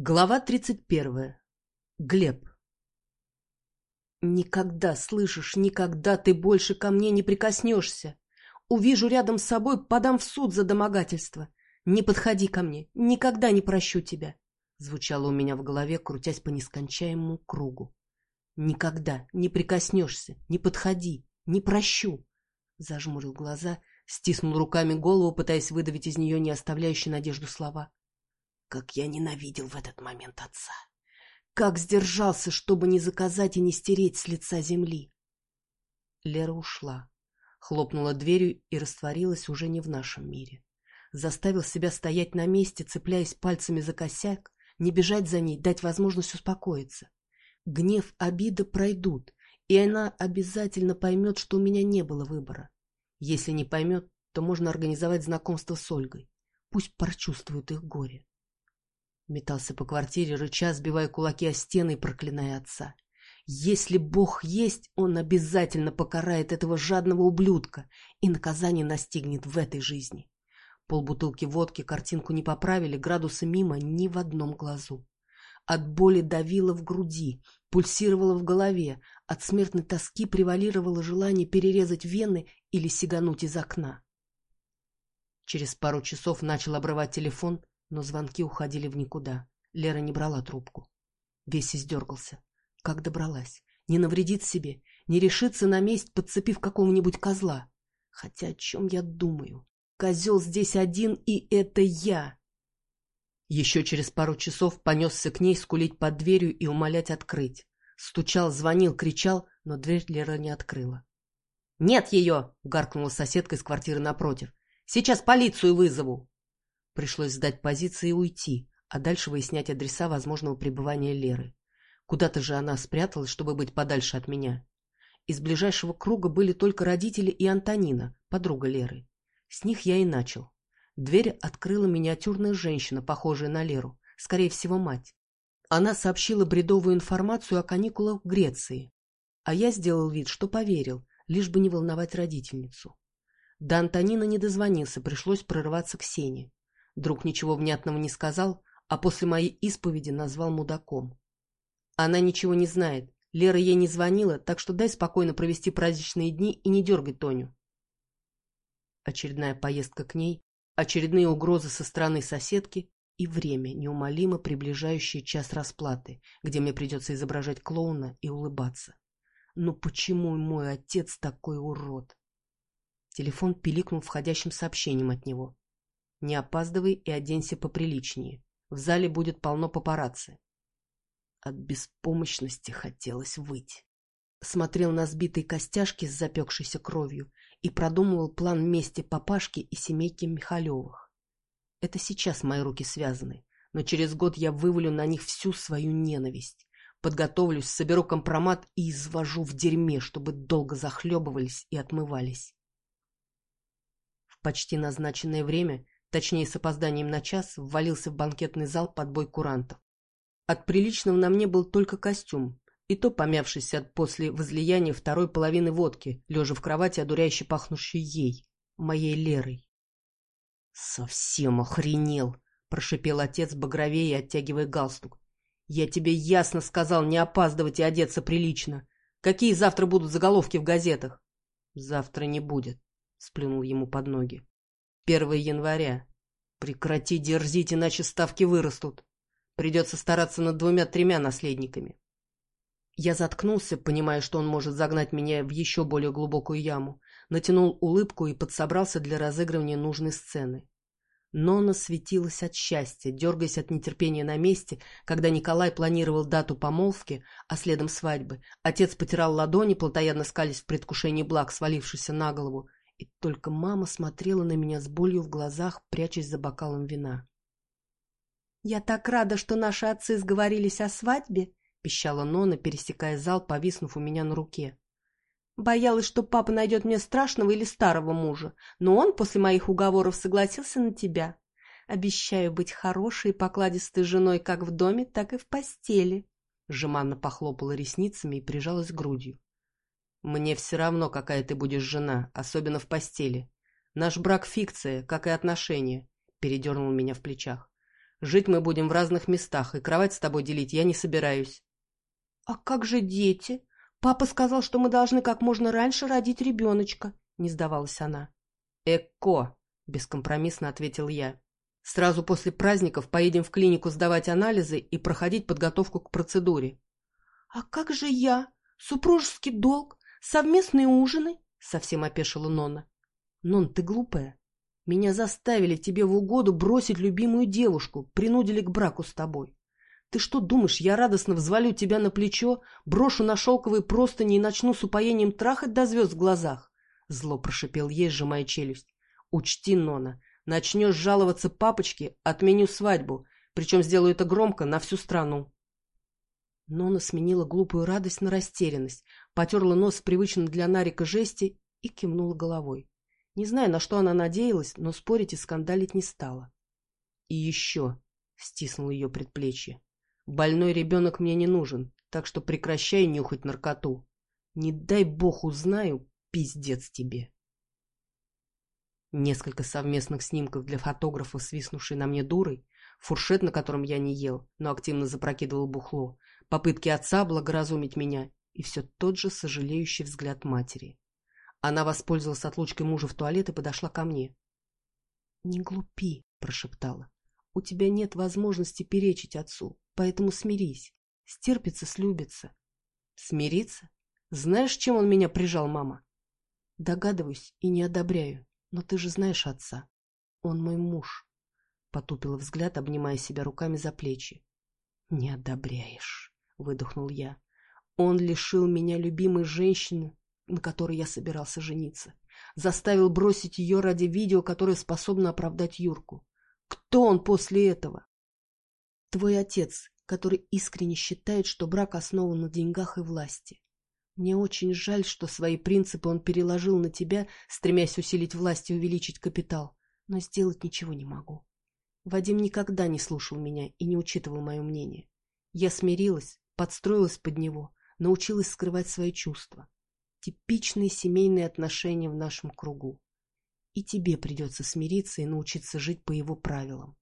Глава 31. Глеб. Никогда, слышишь, никогда ты больше ко мне не прикоснешься. Увижу рядом с собой, подам в суд за домогательство. Не подходи ко мне, никогда не прощу тебя. Звучало у меня в голове, крутясь по нескончаемому кругу. Никогда не прикоснешься, не подходи, не прощу. Зажмурил глаза, стиснул руками голову, пытаясь выдавить из нее не оставляющие надежду слова. Как я ненавидел в этот момент отца! Как сдержался, чтобы не заказать и не стереть с лица земли! Лера ушла, хлопнула дверью и растворилась уже не в нашем мире. Заставил себя стоять на месте, цепляясь пальцами за косяк, не бежать за ней, дать возможность успокоиться. Гнев, обида пройдут, и она обязательно поймет, что у меня не было выбора. Если не поймет, то можно организовать знакомство с Ольгой. Пусть прочувствует их горе. Метался по квартире, рыча, сбивая кулаки о стены и проклиная отца. Если Бог есть, он обязательно покарает этого жадного ублюдка, и наказание настигнет в этой жизни. Полбутылки водки картинку не поправили, градусы мимо ни в одном глазу. От боли давило в груди, пульсировало в голове, от смертной тоски превалировало желание перерезать вены или сигануть из окна. Через пару часов начал обрывать телефон, но звонки уходили в никуда. Лера не брала трубку. Весь издергался. Как добралась? Не навредит себе, не решится на месть, подцепив какого-нибудь козла. Хотя о чем я думаю? Козел здесь один, и это я. Еще через пару часов понесся к ней скулить под дверью и умолять открыть. Стучал, звонил, кричал, но дверь Лера не открыла. «Нет ее!» — гаркнула соседка из квартиры напротив. «Сейчас полицию вызову!» Пришлось сдать позиции и уйти, а дальше выяснять адреса возможного пребывания Леры. Куда-то же она спряталась, чтобы быть подальше от меня. Из ближайшего круга были только родители и Антонина, подруга Леры. С них я и начал. Дверь открыла миниатюрная женщина, похожая на Леру, скорее всего, мать. Она сообщила бредовую информацию о каникулах в Греции, а я сделал вид, что поверил, лишь бы не волновать родительницу. До Антонина не дозвонился, пришлось прорываться к Сене. Друг ничего внятного не сказал, а после моей исповеди назвал мудаком. Она ничего не знает. Лера ей не звонила, так что дай спокойно провести праздничные дни и не дергай Тоню. Очередная поездка к ней, очередные угрозы со стороны соседки и время, неумолимо приближающее час расплаты, где мне придется изображать клоуна и улыбаться. Но почему мой отец такой урод? Телефон пиликнул входящим сообщением от него. Не опаздывай и оденься поприличнее. В зале будет полно папарацци. От беспомощности хотелось выть. Смотрел на сбитые костяшки с запекшейся кровью и продумывал план мести папашки и семейки Михалевых. Это сейчас мои руки связаны, но через год я вывалю на них всю свою ненависть. Подготовлюсь, соберу компромат и извожу в дерьме, чтобы долго захлебывались и отмывались. В почти назначенное время точнее с опозданием на час, ввалился в банкетный зал под бой курантов. От приличного на мне был только костюм, и то помявшийся от после возлияния второй половины водки, лежа в кровати, одуряюще пахнущей ей, моей Лерой. «Совсем охренел!» — прошипел отец, багровее оттягивая галстук. «Я тебе ясно сказал не опаздывать и одеться прилично. Какие завтра будут заголовки в газетах?» «Завтра не будет», — сплюнул ему под ноги. 1 января. Прекрати дерзить, иначе ставки вырастут. Придется стараться над двумя-тремя наследниками. Я заткнулся, понимая, что он может загнать меня в еще более глубокую яму, натянул улыбку и подсобрался для разыгрывания нужной сцены. Нона светилась от счастья, дергаясь от нетерпения на месте, когда Николай планировал дату помолвки, а следом свадьбы. Отец потирал ладони, плотоядно скались в предвкушении благ, свалившийся на голову, и только мама смотрела на меня с болью в глазах, прячась за бокалом вина. «Я так рада, что наши отцы сговорились о свадьбе», — пищала Нона, пересекая зал, повиснув у меня на руке. «Боялась, что папа найдет мне страшного или старого мужа, но он после моих уговоров согласился на тебя. Обещаю быть хорошей и покладистой женой как в доме, так и в постели». Жеманно похлопала ресницами и прижалась грудью. Мне все равно, какая ты будешь жена, особенно в постели. Наш брак — фикция, как и отношения, — передернул меня в плечах. Жить мы будем в разных местах, и кровать с тобой делить я не собираюсь. — А как же дети? Папа сказал, что мы должны как можно раньше родить ребеночка, — не сдавалась она. — Эко, — бескомпромиссно ответил я. — Сразу после праздников поедем в клинику сдавать анализы и проходить подготовку к процедуре. — А как же я? Супружеский долг? Совместные ужины? — совсем опешила Нона. — Нон, ты глупая. Меня заставили тебе в угоду бросить любимую девушку, принудили к браку с тобой. Ты что думаешь, я радостно взвалю тебя на плечо, брошу на шелковые простыни и начну с упоением трахать до звезд в глазах? Зло прошипел ей, сжимая челюсть. Учти, Нона, начнешь жаловаться папочке, отменю свадьбу, причем сделаю это громко на всю страну. Нона сменила глупую радость на растерянность, потерла нос в привычном для Нарика жести и кивнула головой. Не знаю, на что она надеялась, но спорить и скандалить не стала. — И еще, — стиснул ее предплечье, — больной ребенок мне не нужен, так что прекращай нюхать наркоту. Не дай бог узнаю, пиздец тебе. Несколько совместных снимков для фотографа, свистнувшей на мне дурой, фуршет, на котором я не ел, но активно запрокидывал бухло, попытки отца благоразумить меня и все тот же сожалеющий взгляд матери. Она воспользовалась отлучкой мужа в туалет и подошла ко мне. — Не глупи, — прошептала. — У тебя нет возможности перечить отцу, поэтому смирись. Стерпится, слюбится. — Смириться? Знаешь, чем он меня прижал, мама? — Догадываюсь и не одобряю, но ты же знаешь отца. Он мой муж. Потупила взгляд, обнимая себя руками за плечи. — Не одобряешь, — выдохнул я. Он лишил меня любимой женщины, на которой я собирался жениться. Заставил бросить ее ради видео, которое способно оправдать Юрку. Кто он после этого? Твой отец, который искренне считает, что брак основан на деньгах и власти. Мне очень жаль, что свои принципы он переложил на тебя, стремясь усилить власть и увеличить капитал, но сделать ничего не могу. Вадим никогда не слушал меня и не учитывал мое мнение. Я смирилась, подстроилась под него, научилась скрывать свои чувства. Типичные семейные отношения в нашем кругу. И тебе придется смириться и научиться жить по его правилам.